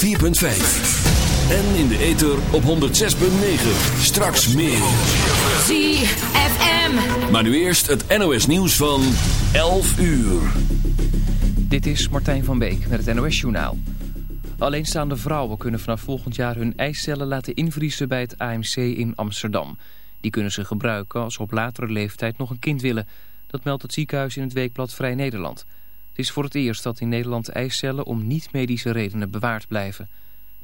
104.5. En in de ether op 106.9. Straks meer. ZFM. Maar nu eerst het NOS nieuws van 11 uur. Dit is Martijn van Beek met het NOS Journaal. Alleenstaande vrouwen kunnen vanaf volgend jaar hun eicellen laten invriezen bij het AMC in Amsterdam. Die kunnen ze gebruiken als ze op latere leeftijd nog een kind willen. Dat meldt het ziekenhuis in het weekblad Vrij Nederland. Is voor het eerst dat in Nederland eicellen om niet-medische redenen bewaard blijven.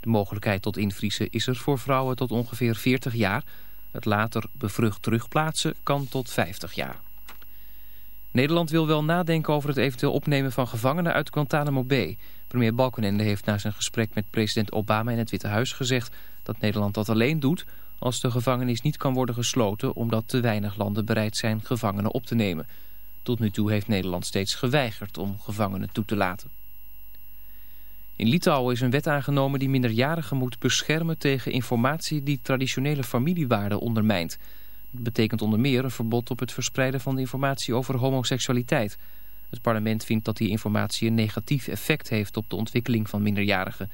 De mogelijkheid tot invriezen is er voor vrouwen tot ongeveer 40 jaar. Het later bevrucht terugplaatsen kan tot 50 jaar. Nederland wil wel nadenken over het eventueel opnemen van gevangenen uit Guantanamo Bay. Premier Balkenende heeft na zijn gesprek met president Obama in het Witte Huis gezegd dat Nederland dat alleen doet als de gevangenis niet kan worden gesloten omdat te weinig landen bereid zijn gevangenen op te nemen. Tot nu toe heeft Nederland steeds geweigerd om gevangenen toe te laten. In Litouwen is een wet aangenomen die minderjarigen moet beschermen tegen informatie die traditionele familiewaarden ondermijnt. Dat betekent onder meer een verbod op het verspreiden van informatie over homoseksualiteit. Het parlement vindt dat die informatie een negatief effect heeft op de ontwikkeling van minderjarigen.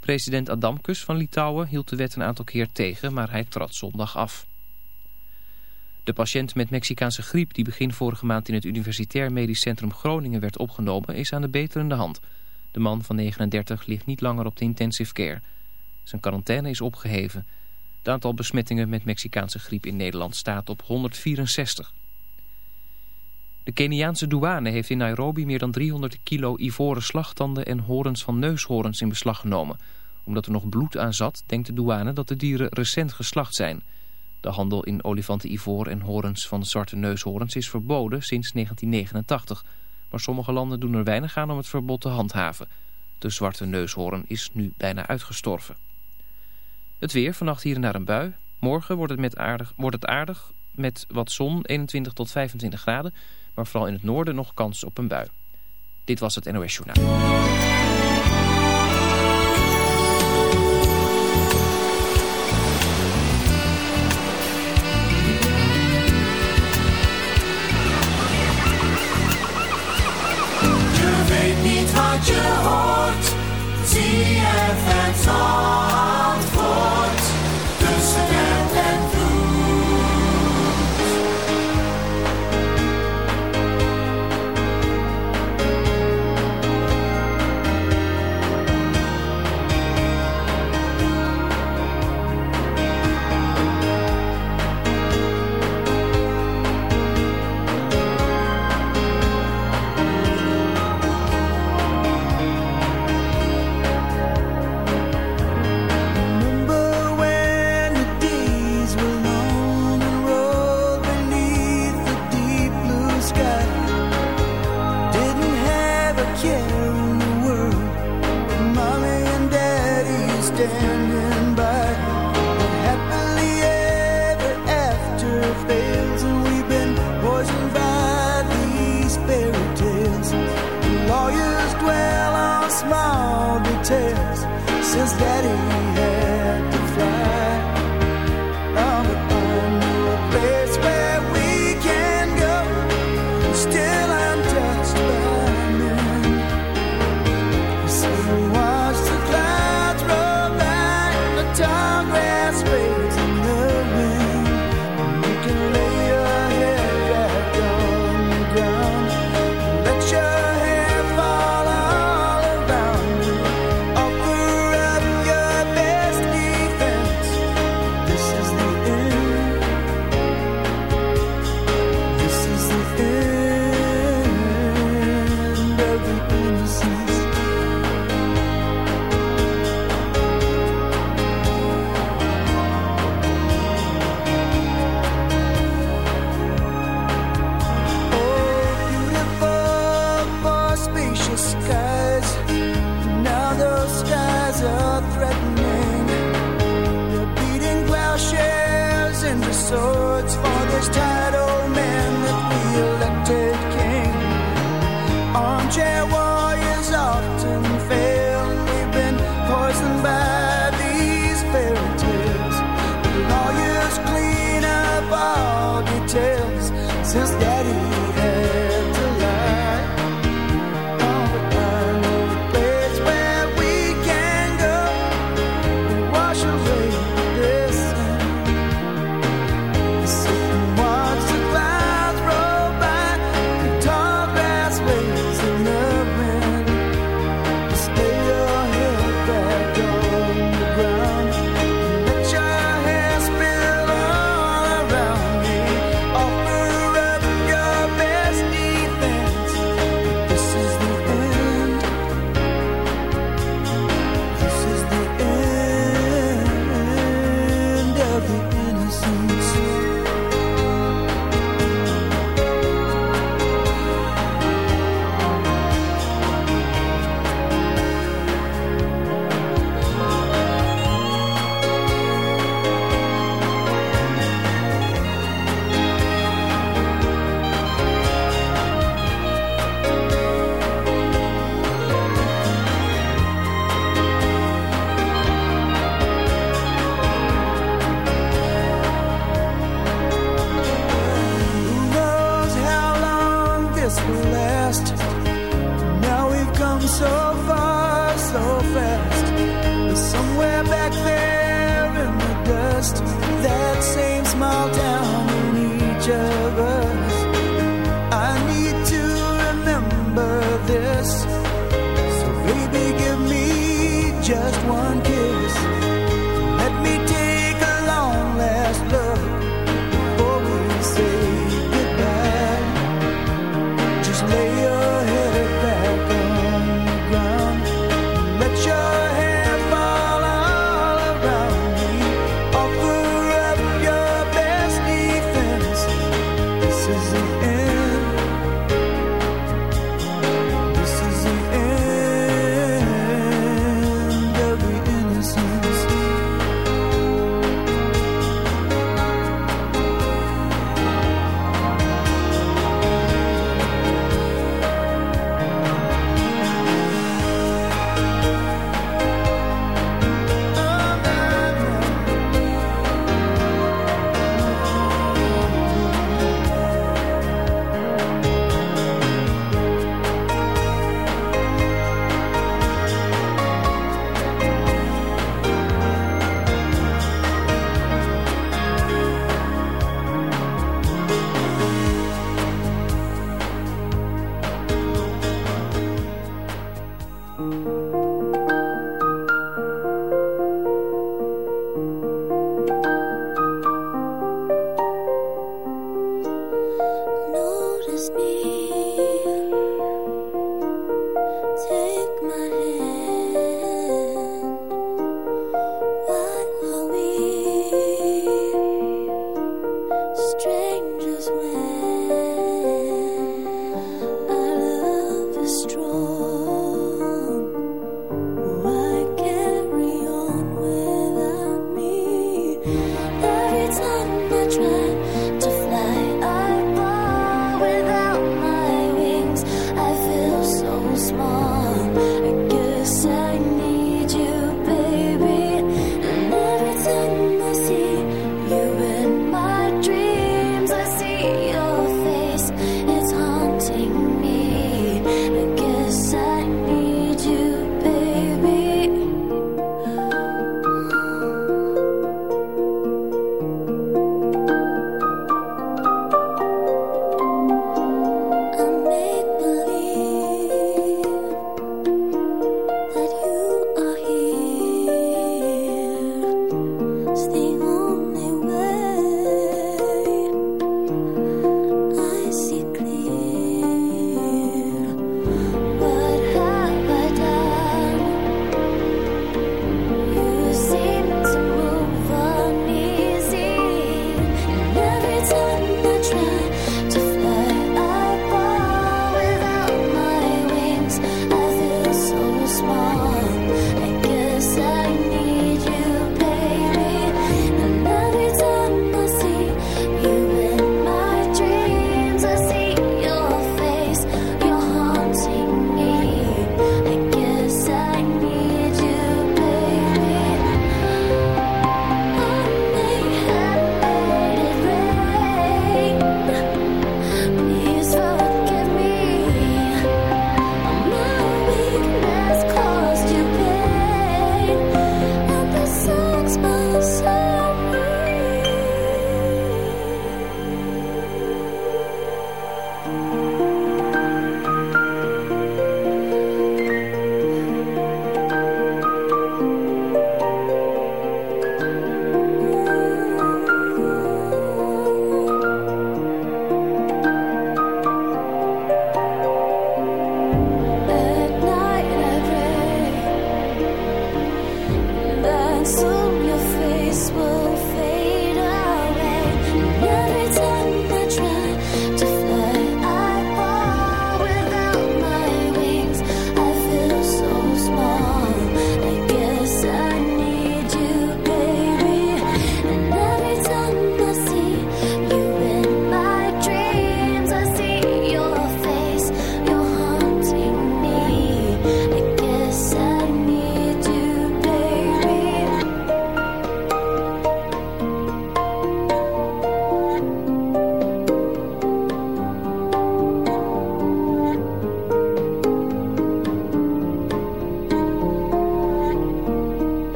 President Adamkus van Litouwen hield de wet een aantal keer tegen, maar hij trad zondag af. De patiënt met Mexicaanse griep die begin vorige maand in het Universitair Medisch Centrum Groningen werd opgenomen is aan de beterende hand. De man van 39 ligt niet langer op de intensive care. Zijn quarantaine is opgeheven. Het aantal besmettingen met Mexicaanse griep in Nederland staat op 164. De Keniaanse douane heeft in Nairobi meer dan 300 kilo ivoren slagtanden en horens van neushoorns in beslag genomen. Omdat er nog bloed aan zat, denkt de douane dat de dieren recent geslacht zijn... De handel in olifanten ivoor en horens van zwarte neushoorns is verboden sinds 1989. Maar sommige landen doen er weinig aan om het verbod te handhaven. De zwarte neushoorn is nu bijna uitgestorven. Het weer, vannacht hier en daar een bui. Morgen wordt het, met aardig, wordt het aardig met wat zon, 21 tot 25 graden. Maar vooral in het noorden nog kans op een bui. Dit was het NOS Journaal. CFN Song.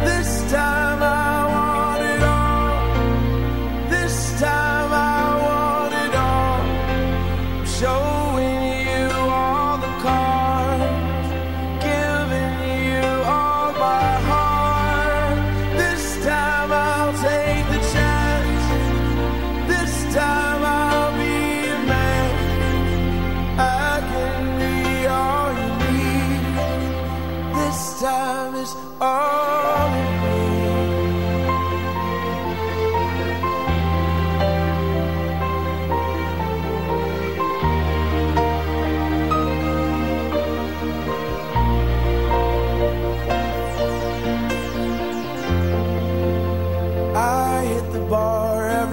This time I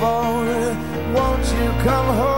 Won't you come home?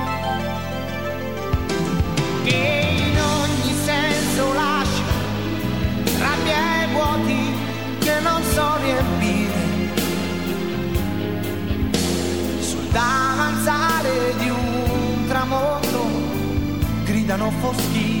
che in ogni senso lascia rabbia e vuoti che non so riempire. Sul davanzale di un tramonto gridano foschi